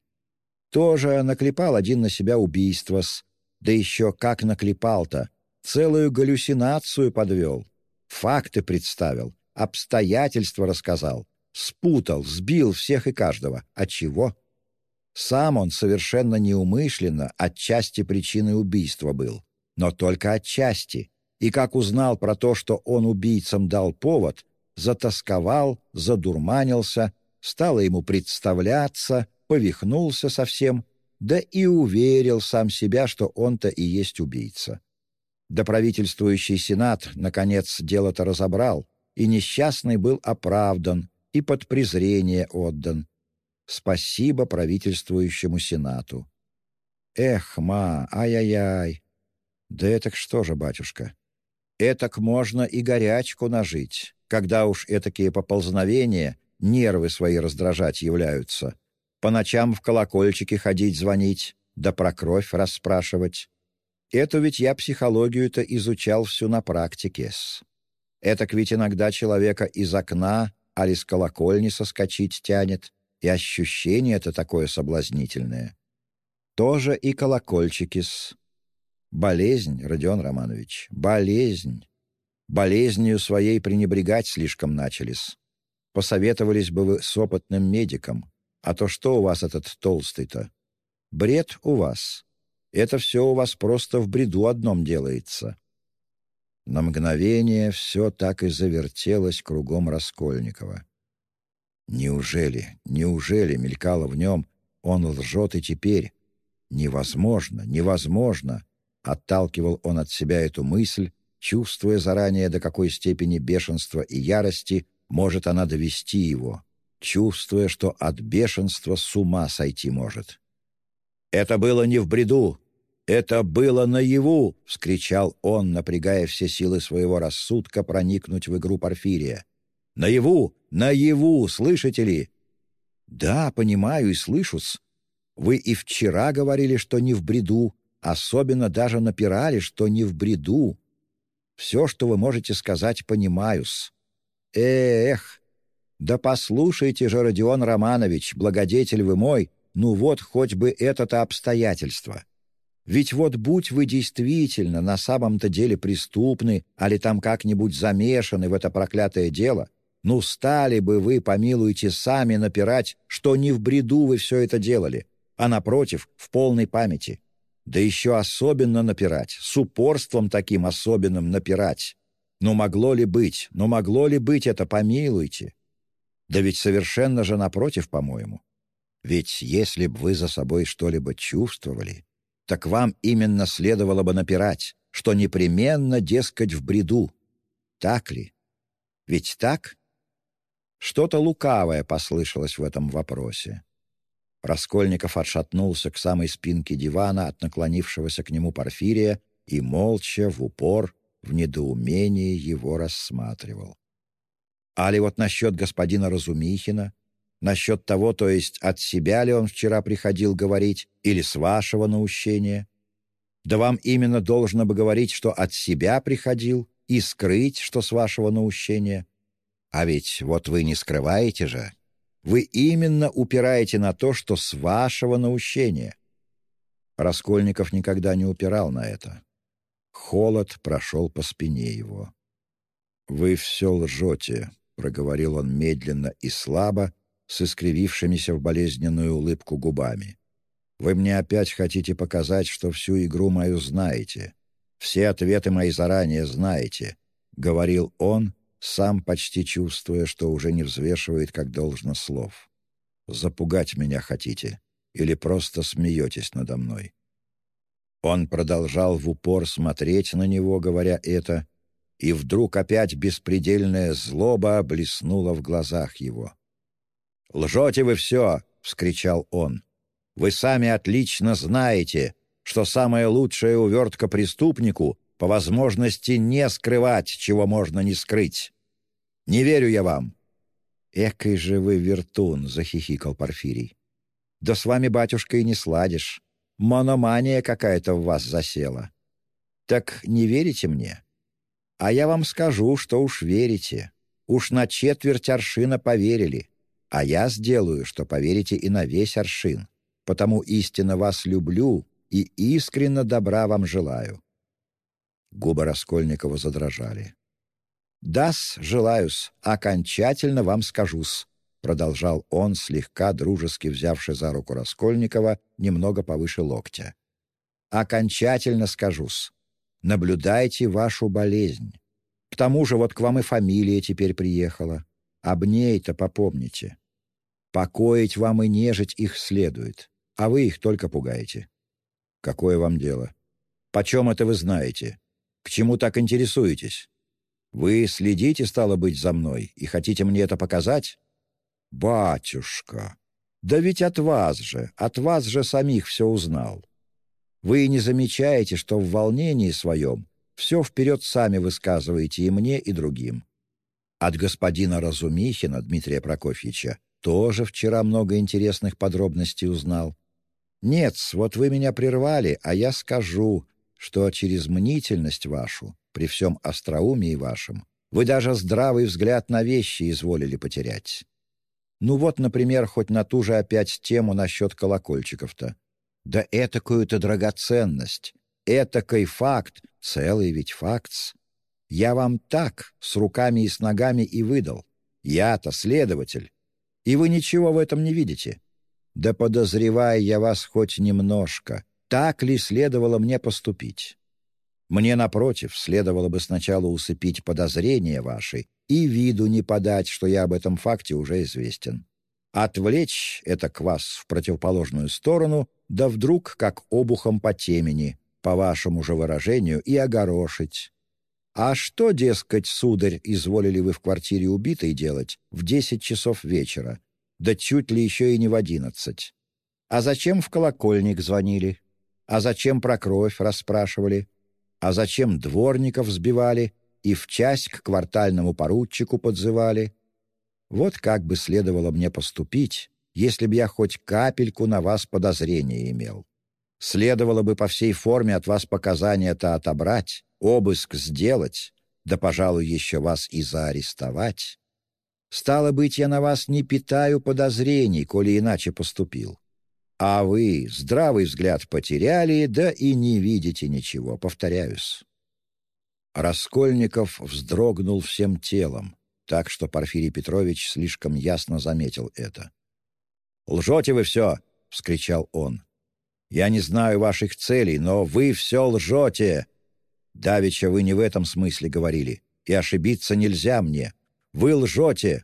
Тоже наклепал один на себя убийство, с, да еще как наклепал-то, целую галлюцинацию подвел, факты представил, обстоятельства рассказал, спутал, сбил всех и каждого. От чего? Сам он совершенно неумышленно отчасти причиной убийства был, но только отчасти. И как узнал про то, что он убийцам дал повод, затасковал, задурманился, стало ему представляться, повихнулся совсем, да и уверил сам себя, что он-то и есть убийца. Да правительствующий сенат, наконец, дело-то разобрал, и несчастный был оправдан и под презрение отдан. Спасибо правительствующему сенату. Эх, ма, ай-яй-яй. Да это что же, батюшка? Этак можно и горячку нажить, когда уж этакие поползновения нервы свои раздражать являются. По ночам в колокольчики ходить звонить, да про кровь расспрашивать. Эту ведь я психологию-то изучал всю на практике-с. Этак ведь иногда человека из окна, али с колокольни соскочить тянет, и ощущение это такое соблазнительное. Тоже и колокольчики-с. Болезнь, Родион Романович, болезнь. Болезнью своей пренебрегать слишком начались. Посоветовались бы вы с опытным медиком. А то что у вас этот толстый-то? Бред у вас. Это все у вас просто в бреду одном делается. На мгновение все так и завертелось кругом Раскольникова. Неужели, неужели мелькало в нем, он лжет и теперь? Невозможно, невозможно! Отталкивал он от себя эту мысль, чувствуя заранее, до какой степени бешенства и ярости может она довести его, чувствуя, что от бешенства с ума сойти может. «Это было не в бреду! Это было наяву!» — вскричал он, напрягая все силы своего рассудка проникнуть в игру Порфирия. «Наяву! Наяву! Слышите ли?» «Да, понимаю и слышу-с. Вы и вчера говорили, что не в бреду, особенно даже напирали, что не в бреду. Все, что вы можете сказать, понимаю-с. Эх, да послушайте же, Родион Романович, благодетель вы мой, ну вот хоть бы это-то обстоятельство. Ведь вот будь вы действительно на самом-то деле преступны, али там как-нибудь замешаны в это проклятое дело, ну стали бы вы, помилуйте, сами напирать, что не в бреду вы все это делали, а, напротив, в полной памяти. Да еще особенно напирать, с упорством таким особенным напирать. Но могло ли быть, но могло ли быть это, помилуйте? Да ведь совершенно же напротив, по-моему. Ведь если б вы за собой что-либо чувствовали, так вам именно следовало бы напирать, что непременно, дескать, в бреду. Так ли? Ведь так? Что-то лукавое послышалось в этом вопросе. Раскольников отшатнулся к самой спинке дивана от наклонившегося к нему Порфирия и молча, в упор, в недоумении его рассматривал. Али вот насчет господина Разумихина, насчет того, то есть от себя ли он вчера приходил говорить, или с вашего наущения? Да вам именно должно бы говорить, что от себя приходил, и скрыть, что с вашего наущения. А ведь вот вы не скрываете же. Вы именно упираете на то, что с вашего наущения. Раскольников никогда не упирал на это. Холод прошел по спине его. «Вы все лжете», — проговорил он медленно и слабо, с искривившимися в болезненную улыбку губами. «Вы мне опять хотите показать, что всю игру мою знаете. Все ответы мои заранее знаете», — говорил он, сам почти чувствуя, что уже не взвешивает как должно слов. «Запугать меня хотите или просто смеетесь надо мной?» Он продолжал в упор смотреть на него, говоря это, и вдруг опять беспредельная злоба блеснула в глазах его. «Лжете вы все!» — вскричал он. «Вы сами отлично знаете, что самая лучшая увертка преступнику — по возможности не скрывать, чего можно не скрыть. Не верю я вам!» «Экой же вы вертун!» — захихикал Порфирий. «Да с вами, батюшка, и не сладишь. Мономания какая-то в вас засела. Так не верите мне? А я вам скажу, что уж верите. Уж на четверть аршина поверили. А я сделаю, что поверите и на весь аршин. Потому истинно вас люблю и искренно добра вам желаю». Губы Раскольникова задрожали. «Дас, окончательно вам скажусь», — продолжал он, слегка дружески взявши за руку Раскольникова немного повыше локтя. «Окончательно скажусь. Наблюдайте вашу болезнь. К тому же вот к вам и фамилия теперь приехала. Об ней-то попомните. Покоить вам и нежить их следует, а вы их только пугаете. Какое вам дело? Почем это вы знаете? К чему так интересуетесь? Вы следите, стало быть, за мной и хотите мне это показать? Батюшка, да ведь от вас же, от вас же самих все узнал. Вы не замечаете, что в волнении своем все вперед сами высказываете и мне, и другим. От господина Разумихина Дмитрия Прокофьевича тоже вчера много интересных подробностей узнал. Нет, вот вы меня прервали, а я скажу, что через мнительность вашу, при всем остроумии вашем, вы даже здравый взгляд на вещи изволили потерять. Ну вот, например, хоть на ту же опять тему насчет колокольчиков-то. Да этакую-то драгоценность, этакой факт, целый ведь факт. Я вам так, с руками и с ногами и выдал. Я-то следователь. И вы ничего в этом не видите. Да подозревая я вас хоть немножко, так ли следовало мне поступить? Мне, напротив, следовало бы сначала усыпить подозрения ваши и виду не подать, что я об этом факте уже известен. Отвлечь это к вас в противоположную сторону, да вдруг, как обухом по темени, по вашему же выражению, и огорошить. А что, дескать, сударь, изволили вы в квартире убитой делать в десять часов вечера? Да чуть ли еще и не в одиннадцать. А зачем в колокольник звонили? А зачем про кровь расспрашивали? А зачем дворников сбивали и в часть к квартальному поручику подзывали? Вот как бы следовало мне поступить, если б я хоть капельку на вас подозрения имел. Следовало бы по всей форме от вас показания-то отобрать, обыск сделать, да, пожалуй, еще вас и заарестовать. Стало быть, я на вас не питаю подозрений, коли иначе поступил. А вы здравый взгляд потеряли, да и не видите ничего, повторяюсь». Раскольников вздрогнул всем телом, так что Порфирий Петрович слишком ясно заметил это. «Лжете вы все!» — вскричал он. «Я не знаю ваших целей, но вы все лжете!» «Давеча вы не в этом смысле говорили, и ошибиться нельзя мне. Вы лжете!»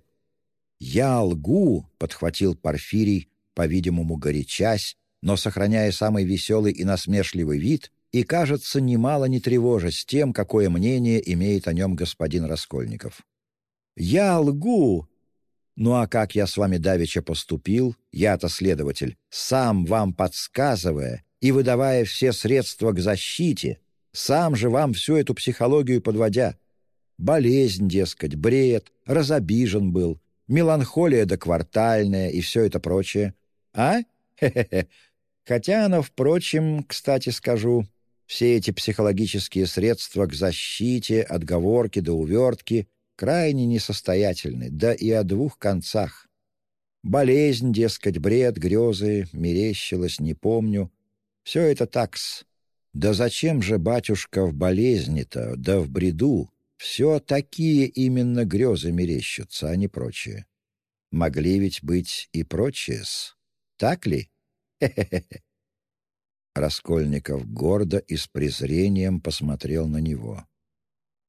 «Я лгу!» — подхватил Порфирий, по-видимому, горячась, но сохраняя самый веселый и насмешливый вид, и, кажется, немало не тревожась тем, какое мнение имеет о нем господин Раскольников. «Я лгу!» «Ну а как я с вами давеча поступил, я-то следователь, сам вам подсказывая и выдавая все средства к защите, сам же вам всю эту психологию подводя. Болезнь, дескать, бред, разобижен был, меланхолия доквартальная и все это прочее. А? Хе-хе-хе. Хотя оно, впрочем, кстати скажу, все эти психологические средства к защите, отговорки до увертки крайне несостоятельны, да и о двух концах. Болезнь, дескать, бред, грезы, мерещилось, не помню. Все это такс. Да зачем же, батюшка, в болезни-то, да в бреду? Все такие именно грезы мерещатся, а не прочие. Могли ведь быть и прочие-с. Так ли? Раскольников гордо и с презрением посмотрел на него.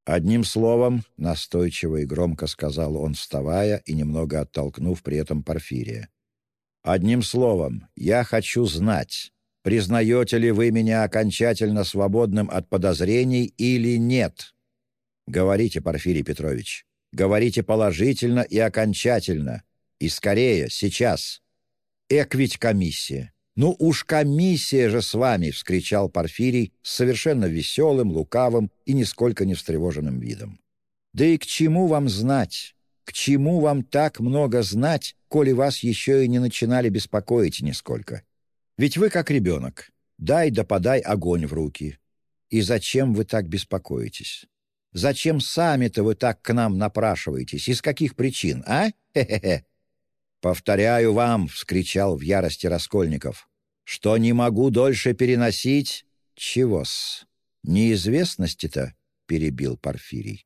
Одним словом, настойчиво и громко сказал он, вставая и немного оттолкнув при этом Порфирия. «Одним словом, я хочу знать, признаете ли вы меня окончательно свободным от подозрений или нет? Говорите, Порфирий Петрович, говорите положительно и окончательно, и скорее, сейчас». Эк ведь комиссия! Ну уж комиссия же с вами!» — вскричал Порфирий с совершенно веселым, лукавым и нисколько не встревоженным видом. «Да и к чему вам знать? К чему вам так много знать, коли вас еще и не начинали беспокоить нисколько? Ведь вы как ребенок. Дай да подай огонь в руки. И зачем вы так беспокоитесь? Зачем сами-то вы так к нам напрашиваетесь? Из каких причин, а? Хе-хе-хе. «Повторяю вам!» — вскричал в ярости Раскольников. «Что не могу дольше переносить...» «Чего-с? Неизвестности-то?» — перебил Порфирий.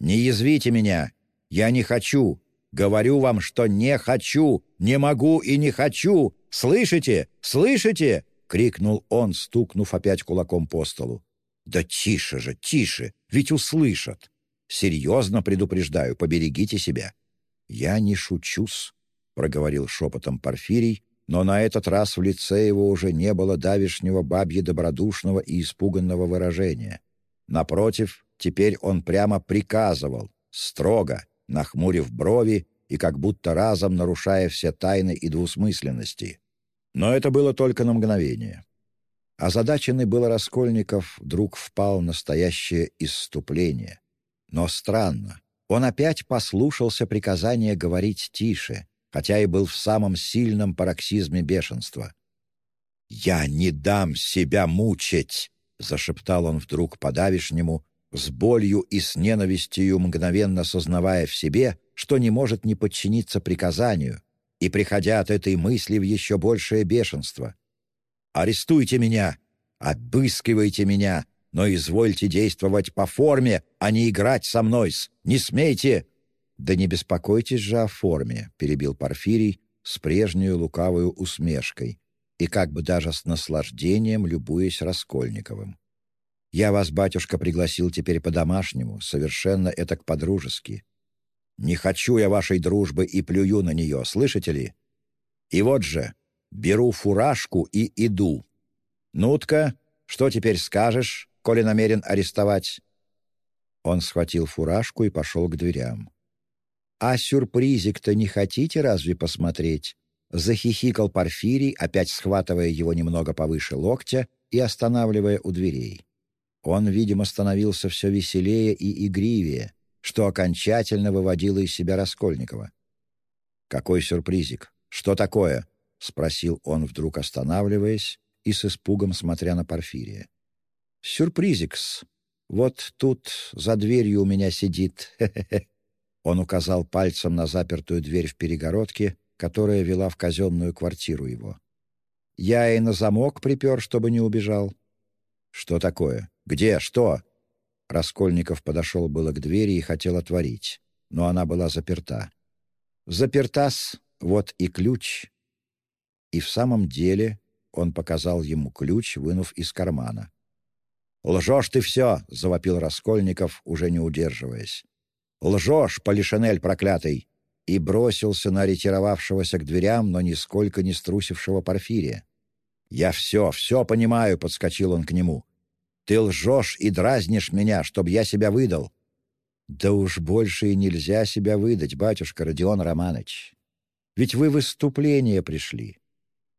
Не язвите меня! Я не хочу! Говорю вам, что не хочу! Не могу и не хочу! Слышите? Слышите?» — крикнул он, стукнув опять кулаком по столу. «Да тише же, тише! Ведь услышат! Серьезно предупреждаю, поберегите себя!» «Я не шучусь», — проговорил шепотом Порфирий, но на этот раз в лице его уже не было давишнего бабье добродушного и испуганного выражения. Напротив, теперь он прямо приказывал, строго, нахмурив брови и как будто разом нарушая все тайны и двусмысленности. Но это было только на мгновение. Озадаченный был Раскольников, вдруг впал в настоящее исступление. Но странно, он опять послушался приказания говорить тише, хотя и был в самом сильном пароксизме бешенства. «Я не дам себя мучить!» — зашептал он вдруг по-давишнему, с болью и с ненавистью мгновенно сознавая в себе, что не может не подчиниться приказанию, и приходя от этой мысли в еще большее бешенство. «Арестуйте меня! Обыскивайте меня! Но извольте действовать по форме, а не играть со мной! Не смейте!» «Да не беспокойтесь же о форме», — перебил Порфирий с прежней лукавой усмешкой и как бы даже с наслаждением любуясь Раскольниковым. «Я вас, батюшка, пригласил теперь по-домашнему, совершенно этак по-дружески. Не хочу я вашей дружбы и плюю на нее, слышите ли? И вот же, беру фуражку и иду. Нутка, что теперь скажешь, коли намерен арестовать?» Он схватил фуражку и пошел к дверям. «А сюрпризик-то не хотите разве посмотреть?» Захихикал Порфирий, опять схватывая его немного повыше локтя и останавливая у дверей. Он, видимо, становился все веселее и игривее, что окончательно выводило из себя Раскольникова. «Какой сюрпризик? Что такое?» — спросил он, вдруг останавливаясь и с испугом смотря на Порфирия. «Сюрпризикс. Вот тут за дверью у меня сидит. Хе -хе -хе. Он указал пальцем на запертую дверь в перегородке, которая вела в казенную квартиру его. «Я и на замок припер, чтобы не убежал». «Что такое? Где? Что?» Раскольников подошел было к двери и хотел отворить, но она была заперта. «Запертас, вот и ключ». И в самом деле он показал ему ключ, вынув из кармана. «Лжешь ты все!» — завопил Раскольников, уже не удерживаясь. «Лжешь, Полишинель проклятый!» и бросился на ретировавшегося к дверям, но нисколько не струсившего Порфирия. «Я все, все понимаю», — подскочил он к нему. «Ты лжешь и дразнишь меня, чтобы я себя выдал». «Да уж больше и нельзя себя выдать, батюшка Родион Романович. Ведь вы выступление пришли.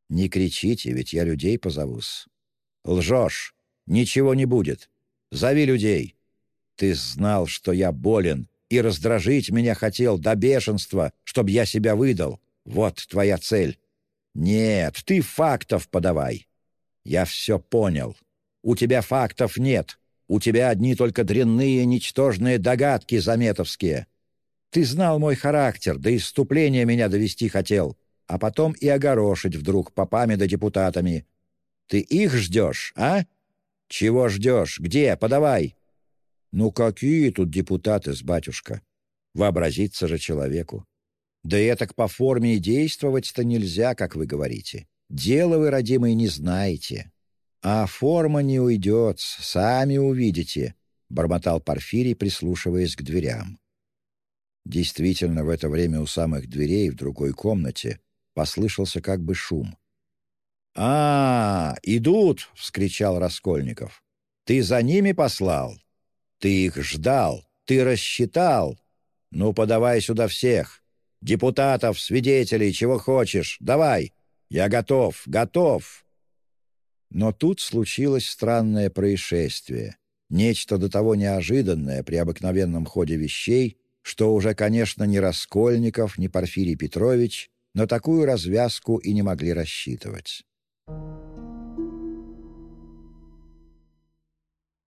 Не кричите, ведь я людей позовусь». «Лжешь! Ничего не будет. Зови людей. Ты знал, что я болен, и раздражить меня хотел до бешенства, чтобы я себя выдал. Вот твоя цель. Нет, ты фактов подавай. Я все понял. У тебя фактов нет. У тебя одни только дрянные, ничтожные догадки заметовские. Ты знал мой характер, до иступления меня довести хотел, а потом и огорошить вдруг попами да депутатами. Ты их ждешь, а? Чего ждешь? Где? Подавай. Ну какие тут депутаты с батюшка? Вообразиться же человеку. Да и так по форме и действовать-то нельзя, как вы говорите. Дело вы, родимые, не знаете. А форма не уйдет, сами увидите, — бормотал Порфирий, прислушиваясь к дверям. Действительно, в это время у самых дверей в другой комнате послышался как бы шум. «А, идут!» — вскричал Раскольников. «Ты за ними послал? Ты их ждал, ты рассчитал. Ну, подавай сюда всех. Депутатов, свидетелей, чего хочешь. Давай. Я готов, готов. Но тут случилось странное происшествие. Нечто до того неожиданное при обыкновенном ходе вещей, что уже, конечно, ни Раскольников, ни Порфирий Петрович на такую развязку и не могли рассчитывать.